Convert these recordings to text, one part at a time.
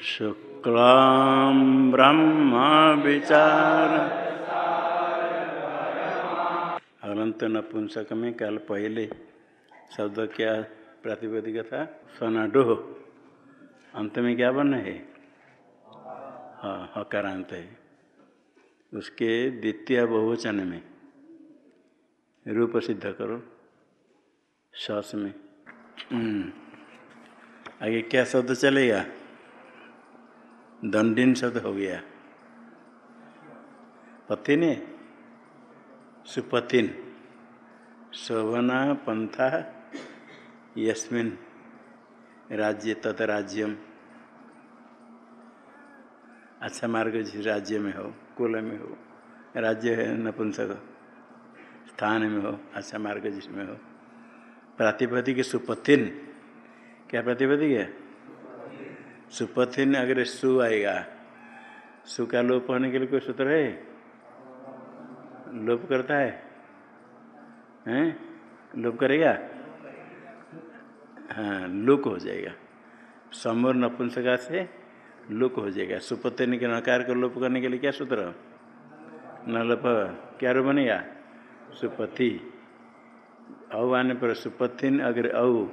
शुक्लां ब्रह्म विचार अनंत नपुंसक में कल पहले शब्द क्या प्रातिपदिक था? सनाडो अंत में क्या बन है? हाँ हकारांत है। उसके द्वितीय बहुवचन में रूप सिद्ध करो। सस में। हम्म। आगे क्या शब्द चलेगा? दंडिन शब्द हो गया। पथिन सुपथिन शोभना पंथा यस्मिन राज्य तथा राज्यम। अच्छा मार्ग जिस राज्य में हो, कुल में हो, राज्य है नपुंसक, स्थान में हो अच्छा मार्ग जिसमें हो। प्रातिपदिक सुपथिन क्या प्रतिपदिक है? सुपथिन अगर सु आएगा, सु का लोप होने के लिए कोई सूत्र है? लोप करता है। हैं? लोप करेगा? हाँ लुक हो जाएगा। समूर नपुंसका से लुक हो जाएगा। सुपथिन के नकार को लोप करने के लिए क्या सूत्र? न लोप। क्या रो बनेगा? सुपथि औ आने पर सुपथिन अगर औ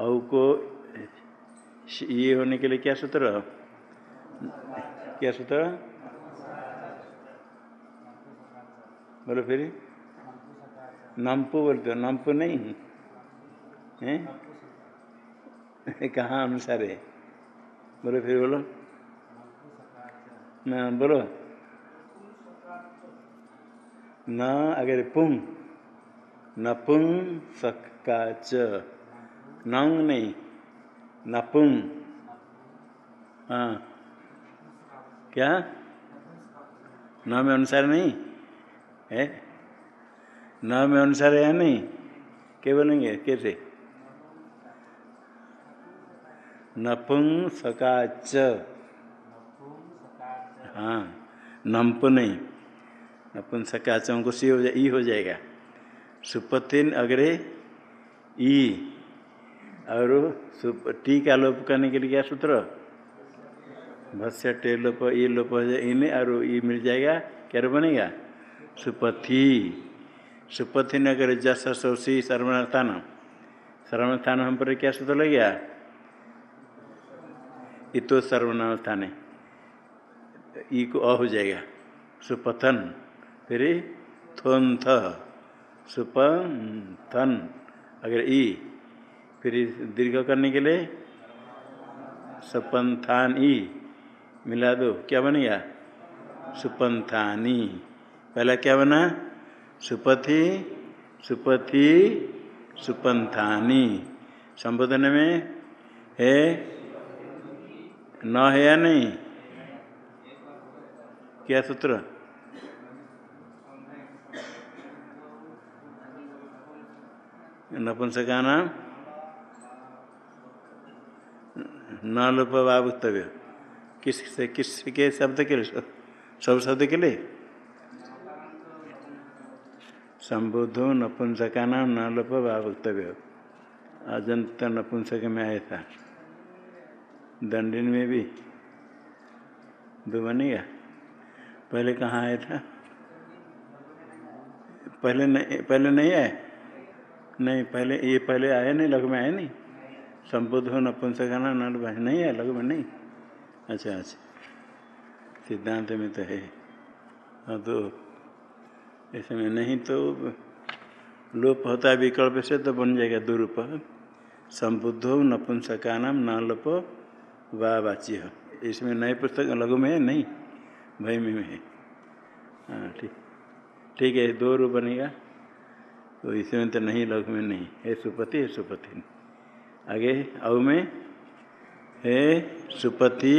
औ को, ये होने के लिए क्या सूत्र क्या सूत्र बोलो फिर। नमपु बोलते हो? नमपु नहीं। है? कहाँ अनुसार है बोलो फिर बोलो। न बोलो। न, अगर पुंग। नपुंग सका च नंग नहीं नपुंग हाँ क्या न में अनुसार नहीं है न में अनुसार है नहीं क्या बोलेंगे कैसे नपुंग सकाच हाँ नंप नहीं नपुंग सकाचों को सी हो जाए ई हो जाएगा सुपतिन अग्रे ई और टी का लोप करने के लिए क्या सूत्र? भस्य, टे लोप ये लोप हो जाए इन, और ये मिल जाएगा। क्या बनेगा? सुपथि। सुपथि नगर जस, सौसी, सर्वनाथान। सर्वनाथान हम पर क्या सूत्र लग गया? इतो सर्वनाम स्थान है ई को अ हो जाएगा। सुपथन। फिर थोन थ सुपथन। अगर ई फिर दीर्घ करने के लिए सपंथान मिला दो। क्या बनेगा सुपंथानी। पहला क्या बना? सुपथि सुपथि, सुपंथानी। संबोधन में है न है या नहीं? क्या सूत्र? नपुंसका नाम। न लोप वक्तव्य किस से, किस के शब्द के लिए? सब शब्द के लिए? संबोधो नपुंसका नाम न लोप वक्तव्य अजंत नपुंसक में आया था। दंडिन में भी। दो बनेगा पहले कहाँ आया था? पहले नहीं पहले नहीं आए नहीं, पहले, ये पहले आया नहीं लघु में आया नहीं? संबुद्ध हो नपुंसकाना नल नहीं है लघु में नहीं। अच्छा अच्छा। सिद्धांत में तो है। हाँ तो इसमें नहीं तो लोप होता है विकल्प से तो बन जाएगा दुरूप। संबुद्ध हो नपुंसका नाम न लोप वाच्य इसमें नए पुस्तक लघु में है? नहीं। भय में है। हाँ ठीक। ठीक है, दो रूप बनेगा। तो इसमें तो नहीं लघु में नहीं। है सुपति है सुपति। आगे औ में हे सुपति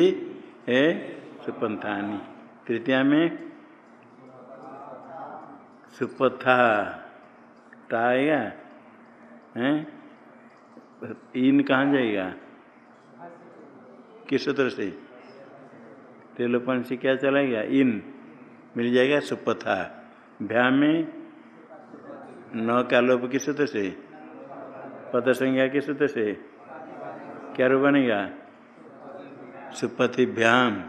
है सुपंथानी तृतीया में, सुपथा। आएगा? हैं? इन कहाँ जाएगा? किस सूत्र से? तेलोपन से क्या चलाएगा इन मिल जाएगा सुपथा। भ्या में, न का लोप किस सूत्र से? पद संज्ञा किस सूत्र से? क्या रूप बनेगा? सुपतिभ्याम।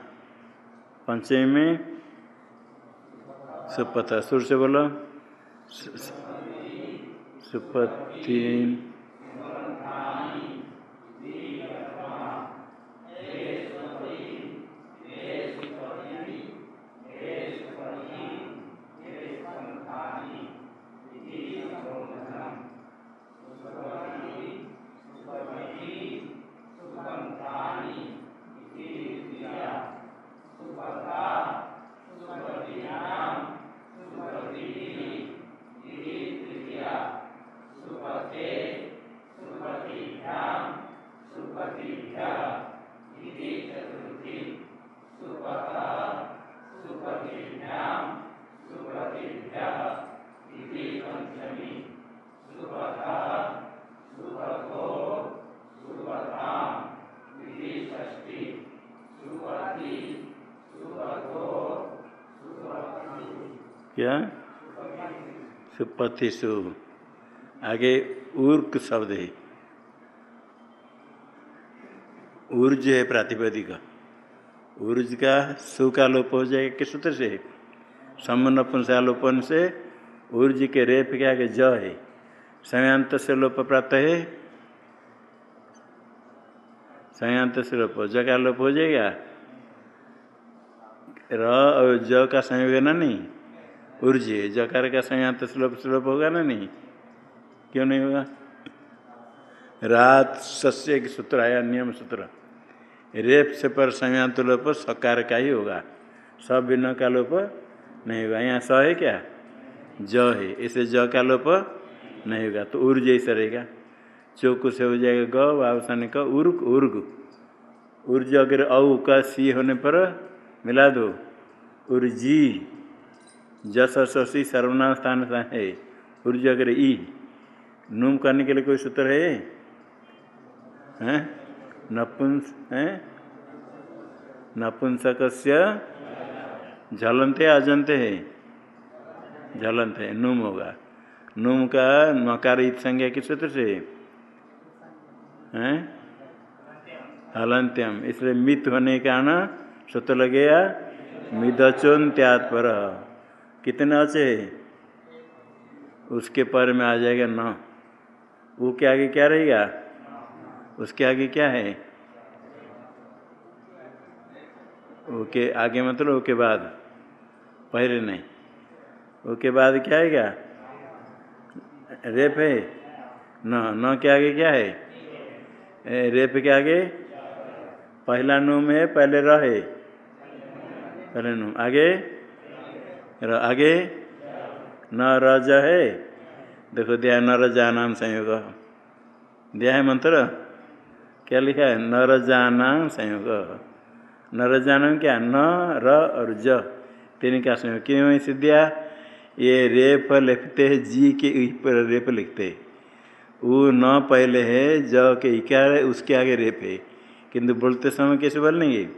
पंचमी में सुपथ सुर से बोलो। सुपति क्या? सुपति सु। आगे उर्क शब्द है। ऊर्ज है प्रातिपदिक। ऊर्ज का सु का लोप हो जाएगा किस सूत्र से? समन से आलोपन से। ऊर्ज के रेप के आगे ज है। संयांत से लोप प्राप्त है। संयांत से लोप ज का लोप हो जाएगा। र और ज का संयोग ना नहीं? ऊर्ज जकार का संयांत श्लोप श्लोप होगा ना नहीं? क्यों नहीं होगा? रात सस्य एक सूत्र आया, नियम सूत्र। रेप से पर संयांत लोप, सकार का ही होगा। सब भिन्न का लोप नहीं होगा। यहाँ स है क्या? ज है। इसे ज का लोप नहीं होगा तो ऊर्ज ऐसा रहेगा। चौक से हो जाएगा ग वावसाने का, उर्ग उर्ग। ऊर्ज अगर औ का सी होने पर मिला दो। उर्जी। जस शशि सर्वनाम स्थान है। ऊर्ज अगर ई। नूम करने के लिए कोई सूत्र है? हैं? नपुंस, हैं? नपुंसक झलनते अजंते है। झलनते नुम होगा। नूम का नकार इत संज्ञा किस सूत्र से? हैं? हलंत्यम इसलिए मित होने के कारण सूत्र लगेगा मिदचोन त्याग पर कितने अचे उसके पर में आ जाएगा न। वो के आगे क्या रहेगा? उसके आगे क्या है? ओके, आगे मतलब ओके बाद। पहले नहीं। ओके बाद क्या आएगा? रेप है। न। न के आगे क्या है? रेप के आगे? पहला नूम है, पहले रहे पहले नूम आगे? आगे न रज है। देखो दिया न रजा नाम संयोग। दिया है मंत्र? क्या लिखा है? न रजानाम संयोग। न रजानाम क्या? न, र और ज। तीन का संयोग? क्यों इसे दिया? ये रेप लिखते हैं, जी के ऊपर रेप लिखते वो न पहले है, ज के इकार है, उसके आगे रेप है। किंतु बोलते समय कैसे बोलेंगे?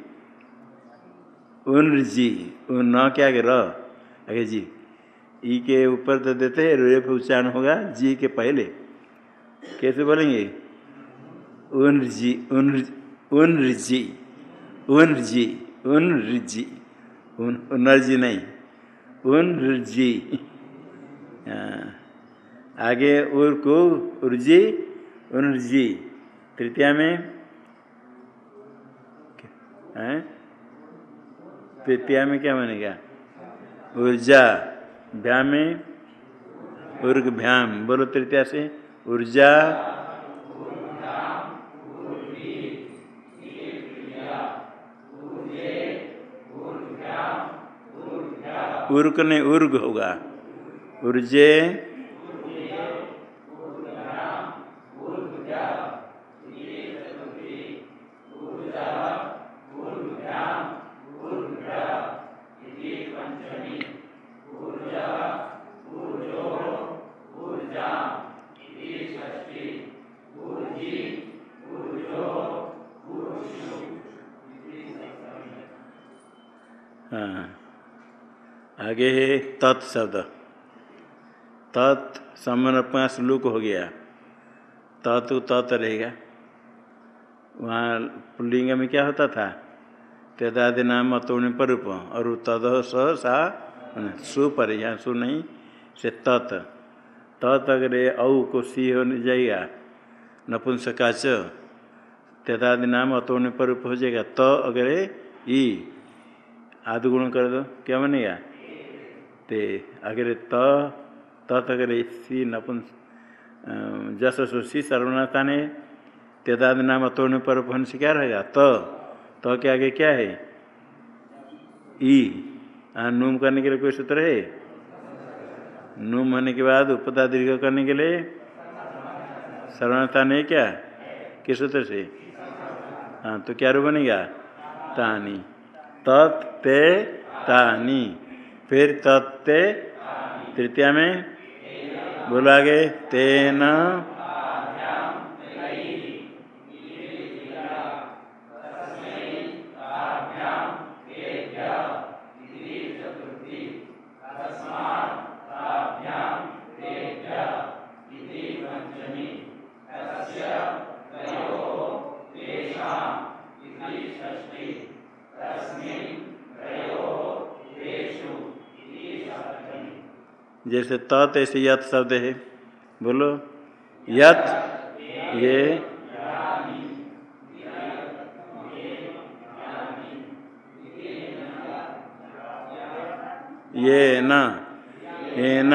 उन जी, उन न के आगे र। आगे जी, ई के ऊपर तो देते हैं रेप उच्चारण होगा, जी के पहले। कैसे बोलेंगे? उन जी उन जी उन जी उनर्जी नहीं उन जी आगे उर को, उर्जी, उनर्जी। तृतीया में, हैं? तृतीया में क्या बनेगा? ऊर्जा भ्याम उर्ग भ्याम बोलो तृतीया से ऊर्जा उर्क ने उर्ग होगा ऊर्जे हाँ। आगे है तत् शब्द। तत् समन पास लुक हो गया। तत् तत् रहेगा। वहाँ पुल्लिंग में क्या होता था? तेदादि नाम अतोण पर रूप और तद स सा सु पर यहाँ सु नहीं, से तत्। तत् अगर औ को सी हो जाएगा नपुंसका च तेदादि नाम अतोण पर रूप हो जाएगा। त अगर ई आदि गुण कर दो। क्या बनेगा? ते अगर त तत् अगर सी नपुंस जस सुशी सर्वनाथा ने तेदाद नाम अतोण पर उपन से क्या रहेगा? त। तो के आगे क्या है? ई। नूम करने के लिए कोई सूत्र है? नूम होने के बाद उपदा दीर्घ करने के लिए सर्वनाथा नहीं क्या? किस सूत्र से? हाँ तो क्या रूप बनेगा? तानी। तत्ते तानी। फिर तत्ते तृतीया में बोला गे तेन तत् ऐसे यत शब्द है। बोलो। यत ये। ये न। ये न।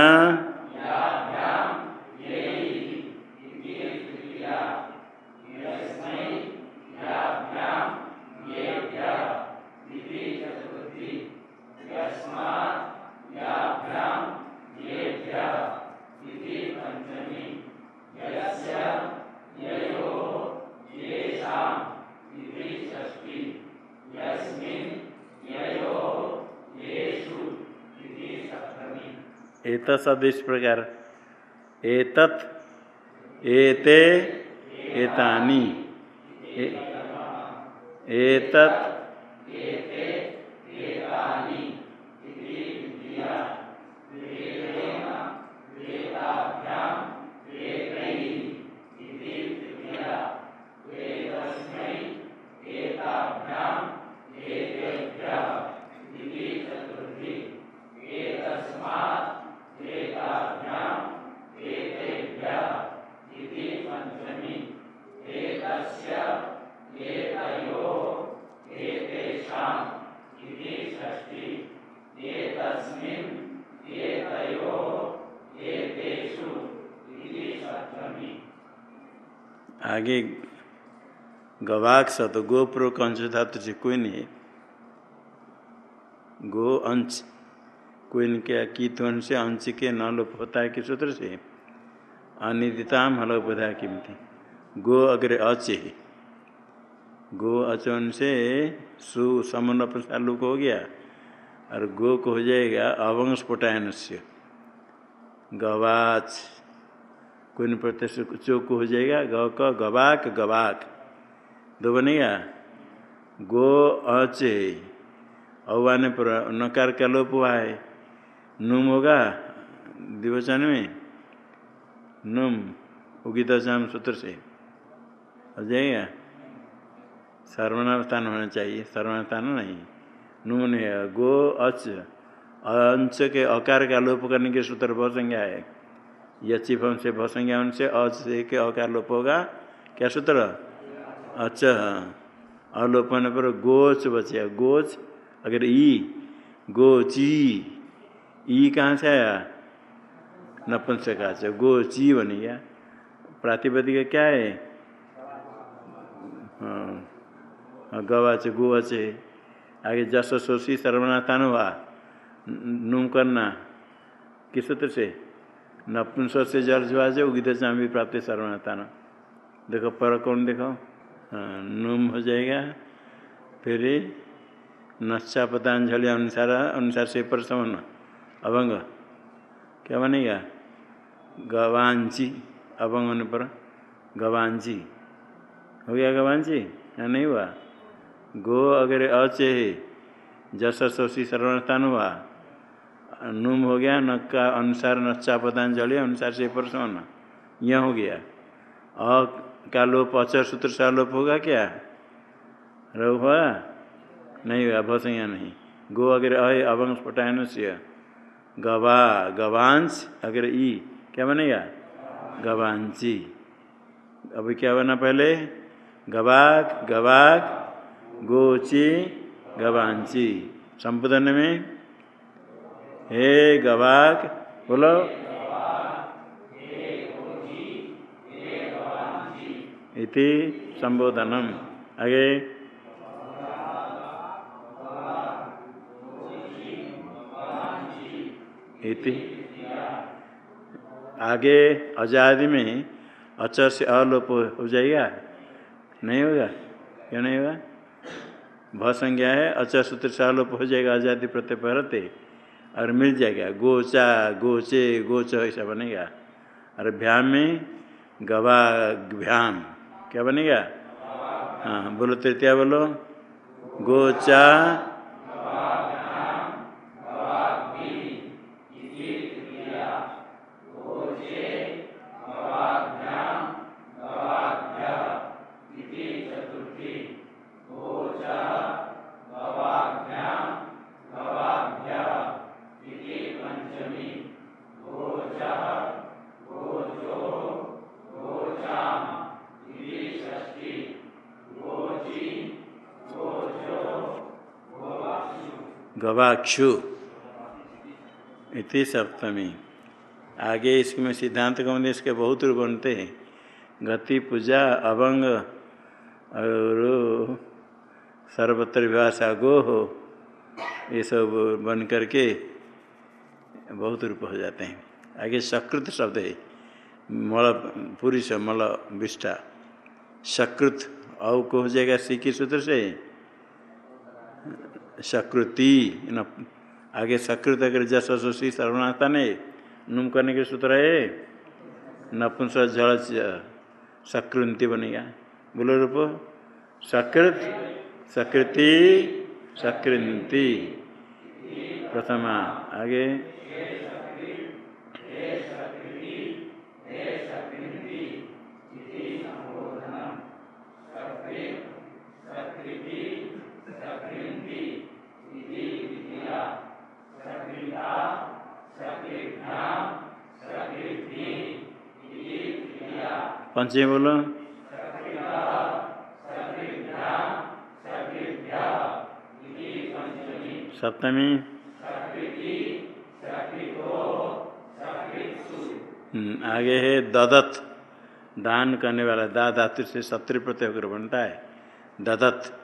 एत शब्द इस प्रकार एतत एते एतानी। एतत आगे गवाक सत गोप्रो कंश धातु से कोई नहीं गो अंश, कोई नहीं क्या कीतवन से अंश के न लोप होता है कि सूत्र से? अनिदिताम हलोपधा कीमती। गो अग्र अच है। गो अचन से सु समन लुक हो गया, और गो को हो जाएगा अवंग स्फुटायन से गवाच। कोई प्रत्यक्ष चौक हो जाएगा? ग क गवाक गवाक। दो बनेगा गो अच। औवाने पर नकार का लोप हुआ है। नुम होगा? दिवचन में? नुम। उगित शाम सूत्र से। हो जाएगा? सर्वनाम स्थान होना चाहिए। सर्वनाम स्थान नहीं। नुम नहीं गो अच। अंश के अकार का लोप करने के सूत्र बहुत संज्ञा है। यचिफ से भसंज्ञा उनसे अच से के अकार लोप होगा? क्या सूत्र? अच अलोप होने पर गोच बचेगा गोच, अगर ई, गोची, ई कहाँ से आया? नपुंसका से गोची बन गया। प्रातिपदिक क्या है? हाँ गवाच, गोवच। है आगे जस सोशी सर्वनाथान हुआ नुम करना। किस सूत्र से? नपुंस से हुआ से उगित चामी प्राप्त सर्वनाथान। देखो पर कौन देखो? हाँ नुम हो जाएगा। फिर नशा पतांजलि अनुसार अनुसार से पर समन। अभंग। क्या बनेगा? गवांची अभंग होने पर गवांची हो गया गवांची या नहीं हुआ? गो अगर अचे जस सोशी सर्वनाथान हुआ। नुम हो गया, न का अनुसार नच्चा पतांजलि अनुसार से पर समन यह हो गया। अ का लोप, अचर सूत्र से लोप होगा क्या? रघु हुआ? नहीं होगा भसंज्ञा नहीं। गो अगर अय अवंश पटायन से गवा, गवांश अगर ई, क्या बनेगा? गवांशी अभी क्या बना पहले? गवाक गवाक, गोची गवांची संबोधन में हे गवाक, बोलो। इति संबोधनम। आगे। इति। आगे आज़ादी में अचर से अलोप हो जाएगा? नहीं होगा? क्यों नहीं होगा? भ संज्ञा है, अचर सूत्र से अलोप हो जाएगा आज़ादी प्रत्यय और मिल जाएगा। गोचा, गोचे, गोच, ऐसा बनेगा। और भ्याम में गवा, भ्याम, क्या बनेगा? हाँ बोलो तृतीया बोलो। गोचा गवाक्षु। इति सप्तमी। आगे इसमें सिद्धांत कौन इसके बहुत रूप बनते हैं। गति, पूजा, अभंग और सर्वत्र विभाषा गो हो ये सब बन करके बहुत रूप हो जाते हैं। आगे सकृत शब्द है। मल, पुरुष मल, विष्ठा। सकृत, औ को हो जाएगा सी की सूत्र से। सकृति न आगे सकृत अगर जसोशी सर्वनाथा ने, नुम करने के सूत्र है, नपुंस जल सकृति बनेगा बोलो रूप सकृत सकृति सकृति प्रथमा, आगे। पंचमी बोलो? सप्तमी। आगे है ददत। दान करने वाला दा धातु से सत्री प्रत्यय होकर बनता है। ददत।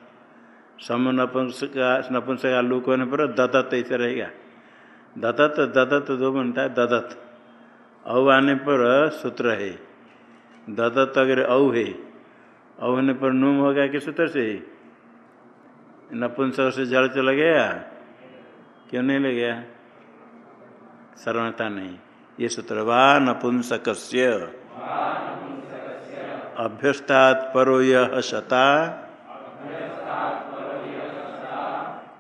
सम नपुंसका नपुंसका लुक होने पर ददत ऐसे रहेगा। ददत ददत दो बनता है, ददत। औ आने पर सूत्र है। ददत अगर औ है औ होने पर नुम होगा किस सूत्र से नपुंसक से जड़ चला गया? क्यों नहीं ले गया? सर्वता नहीं। ये सूत्र वा नपुंसक अभ्यस्तात् परो यह शता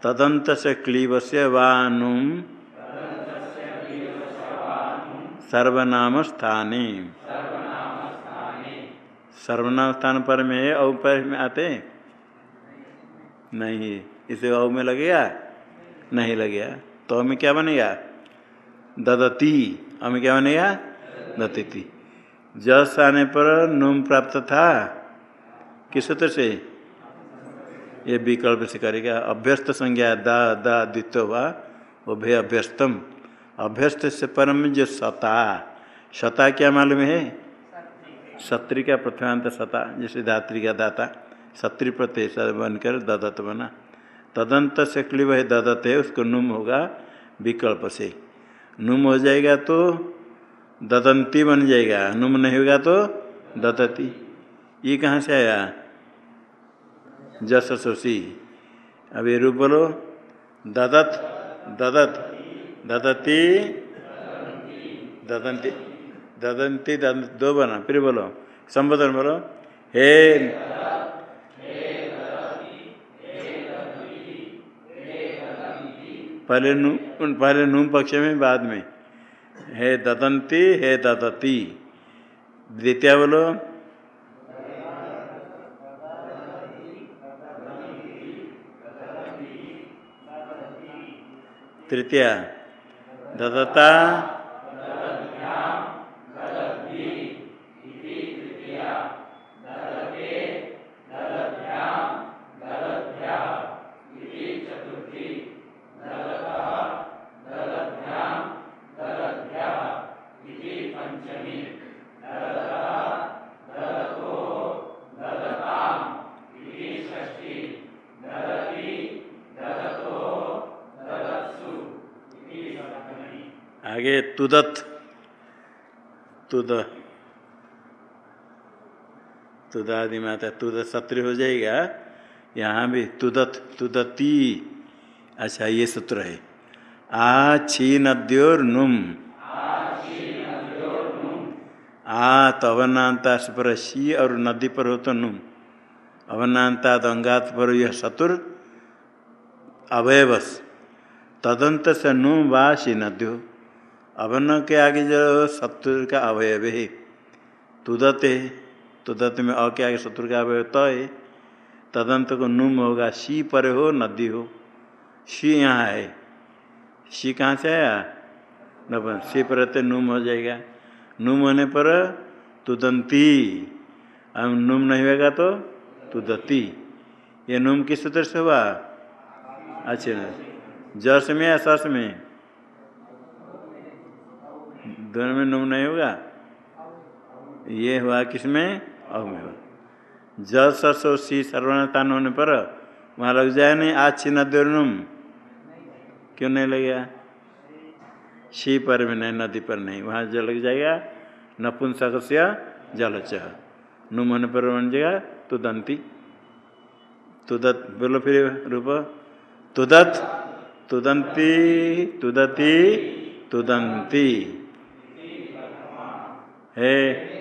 तदंत से क्लीब से वानुम। सर्वनाम स्थाने सर्वनाम स्थान पर में औ पर में आते नहीं। इसे औ में लगेगा? नहीं लगेगा। तो में क्या बनेगा? ददती। हमें क्या बनेगा? दतीति जस आने पर नुम प्राप्त था। किस सूत्र से? ये विकल्प से करेगा। अभ्यस्त संज्ञा दा दा द्वित वा वो भे अभ्यस्तम। अभ्यस्त से परम जो सता सता क्या मालूम है? सत्री का प्रथमांत सता, जैसे धात्री का दाता, सत्री प्रत्यय बनकर ददत बना। तदंत से क्लिव है ददत है, उसको नुम होगा विकल्प से। नुम हो जाएगा तो ददंती बन जाएगा, नुम नहीं होगा तो ददती। ये कहाँ से आया? जस सोशी अब ये रूप बोलो। ददत ददत, ददती, ददंती। ददंती दो बना, फिर बोलो। संबोधन बोलो। हे पहले नू, पहले नूम पक्ष में, बाद में। हे ददंती, हे ददती। द्वितीय बोलो। तृतीया। ददता आगे तुदत, तुद तुद आदि में आता तुद सत्र हो जाएगा। यहाँ भी तुदत, तुदती। अच्छा ये सूत्र है। आ छी नद्योर नुम आ तो अवनांता पर सी और नदी पर हो तो नुम अवनांता अंगात पर यह सतुर अवयवस तदंत से नुम वा शी नद्यो अवन के आगे जो शत्रु का अवयव है तुदत है तुदत में अ के आगे शत्रु का अवयव तो है तदंत को नुम होगा सी पर हो नदी हो शी यहाँ है सी कहाँ से आया शी पर नुम हो जाएगा नुम होने पर तुदंती। अब नुम नहीं होगा तो तुदती। ये नुम किस सूत्र से हुआ? अच्छे जस में या सस में? दोनों में नुम नहीं होगा? ये हुआ किसमें अव में हुआ। जल सरसो सी सर्वनातान होने पर वहाँ लग जाए नहीं, आज छी नदुम क्यों नहीं लगेगा? शी पर में नहीं, नदी पर नहीं, वहाँ जल लग जाएगा। नपुंसक से जलच नुमन पर बन जाएगा तुदंती। तुदत बोलो फिर रूप। तुदत, तुदंती, तुदती, तुदंती। हे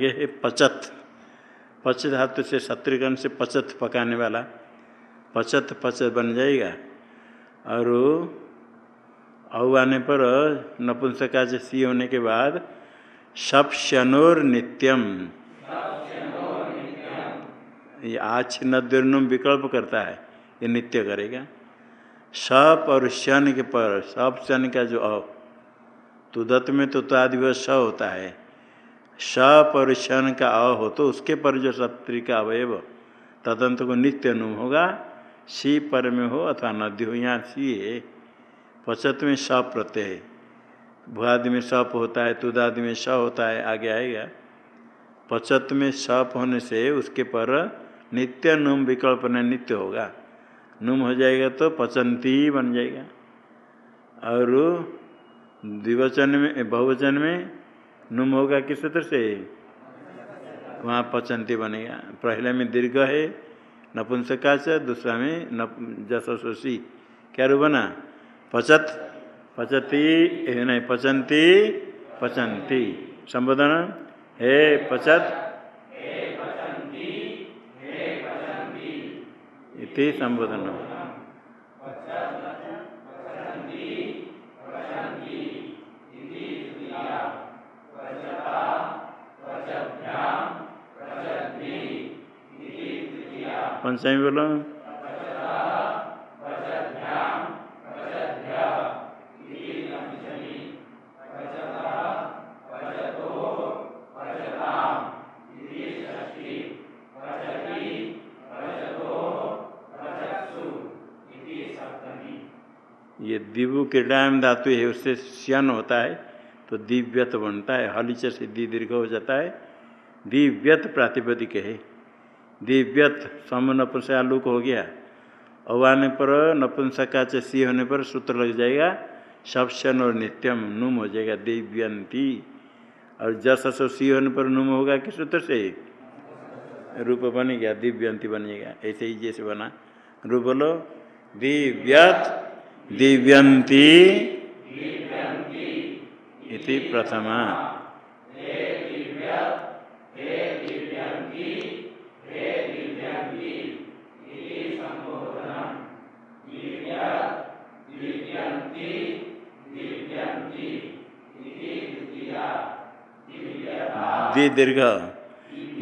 आगे है पचत। पच धातु से शत्रुघ्न से पचत पकाने वाला। पचत पचत बन जाएगा। और औ आने पर नपुंसका से सी होने के बाद शप शनोर नित्यम। ये आछ आच्छिन्नुम विकल्प करता है, ये नित्य करेगा। सप और शन के पर सप शन का जो अ तुदत में तो आदि स होता है। सप और शन का अ हो तो उसके पर जो सत्री का अवयव तदंत को नित्य नुम होगा, सी पर में हो अथवा नदी हो, यहाँ सी है। पचत में सप प्रत्यय है। भुआदि में सप होता है तुदादि में स होता है, आगे आएगा। पचत में सप होने से उसके पर नित्य नुम विकल्प न नित्य होगा। नुम हो जाएगा तो पचंती बन जाएगा। और द्विवचन में, बहुवचन में नुम होगा किस सूत्र से? वहाँ पचंती बनेगा। पहले में दीर्घ है नपुंसका से दूसरा में नप जसोसी क्या रू बना? पचत पचती नहीं पचंती पचंती। संबोधन हे पचत। इति संबोधन पंचमी बोलो। ये दिव्य क्रीडाम धातु है, उससे श्यन होता है तो दिव्यत बनता है हलिच से दी दीर्घ हो जाता है। दिव्यत प्रातिपदिक है। दिव्यत समन से आलूक हो गया। अवाने पर नपुंसका सी होने पर सूत्र लग जाएगा सबशन और नित्यम नुम हो जाएगा दिव्यंती। और जस सो सी होने पर नुम होगा किस सूत्र से? रूप बन गया दिव्यंती बनेगा ऐसे ही जैसे बना। रूप बोलो दिव्यत। दिव्यंती। इति प्रथमा। दीर्घ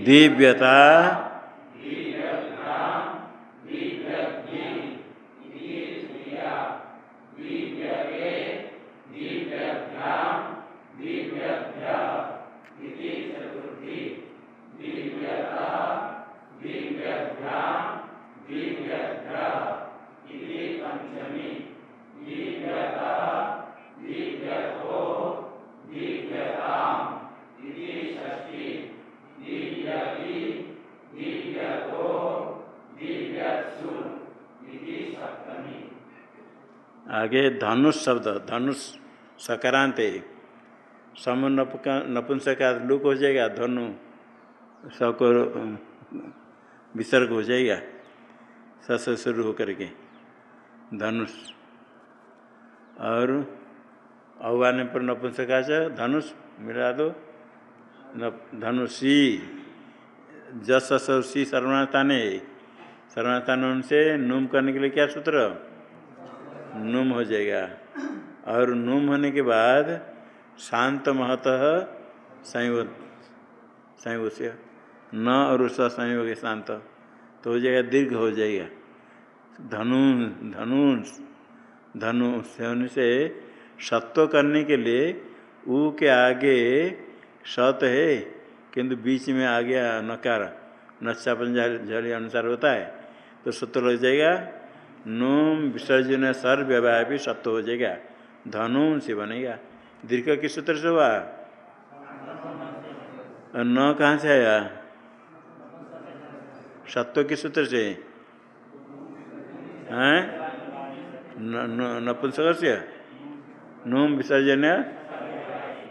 दिव्यता आगे धनुष शब्द, धनुष सकारांत। सम नपुंसका लुक हो जाएगा, धनु सबको विसर्ग हो जाएगा। सस शुरू होकर के धनुष। और अवाने पर नपुंसका से धनुष मिला दो। धनुषी, जस सी सर्वनाताने सर्वनातान से नुम करने के लिए क्या सूत्र? नुम हो जाएगा। और नुम होने के बाद शांत महत संयोग से न और उस संयोग शांत। तो हो जाएगा, दीर्घ हो जाएगा। धनु धनु से होने से सत्व करने के लिए ऊ के आगे सत है, किंतु बीच में आ गया नकार। नक्शा पंजा झली अनुसार होता है तो सत्य लग जाएगा। नोम विसर्जन सर व्यवहार भी सत्य हो जाएगा। धनु से बनेगा। दीर्घ किस सूत्र से हुआ? न कहाँ से आया? सत्व किस सूत्र से? हैं? नपुंसक से? नोम विसर्जन।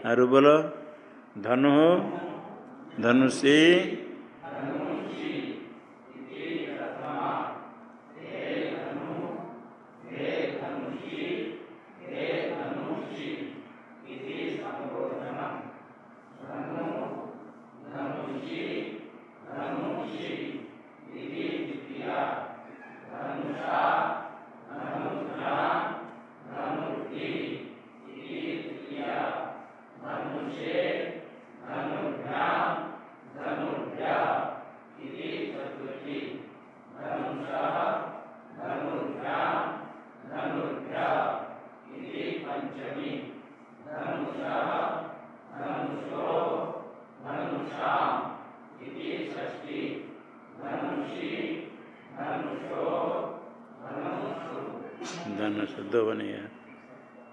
अरु बोलो। धनु। धनुषी।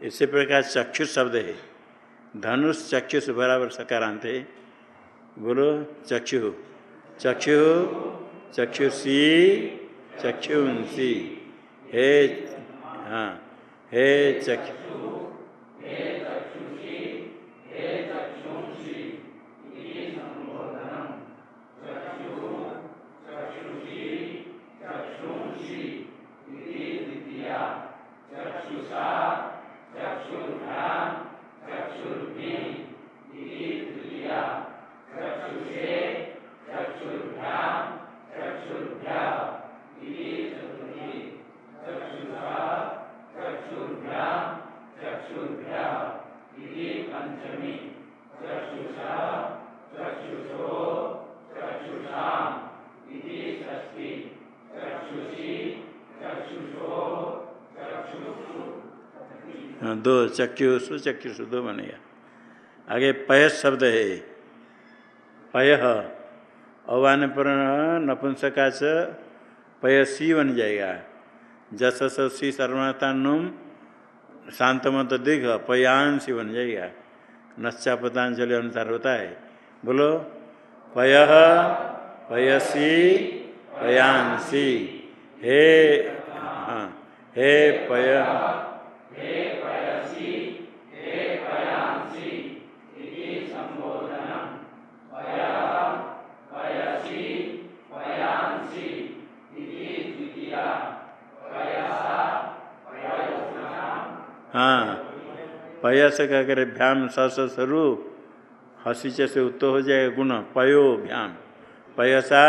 इसी प्रकार चक्षु शब्द है। धनुष चक्षुष बराबर सकारांत है। बोलो, चक्षु। चक्षु, चक्षुषी चक्षुंसी हे हाँ हे चक्षु दो चक्षु सुचक्षु दो बनेगा। आगे पय शब्द है। पय अवान पर नपुंसका च पयसी बन जाएगा। जस सी सर्वनाता नुम शांत मत दीर्घ पयांशी बन जाएगा। नश्चा पतांजलि अनुसार होता है। बोलो, पय पयसी। पयांशी हे हाँ हे पय हाँ। पयस कह कर भ्याम सस स्वरूप हसीच से उत्तर हो जाएगा गुण पयो भ्याम पयसा